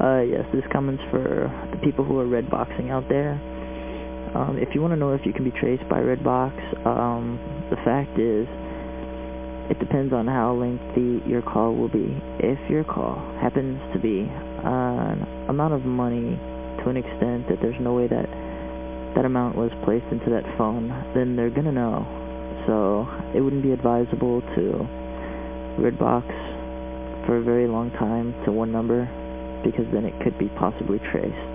Uh, yes, this comment's for the people who are red boxing out there. Um, if you want to know if you can be traced by Redbox, um, the fact is, it depends on how lengthy your call will be. If your call happens to be an amount of money to an extent that there's no way that that amount was placed into that phone, then they're going to know. So it wouldn't be advisable to Redbox for a very long time to one number because then it could be possibly traced.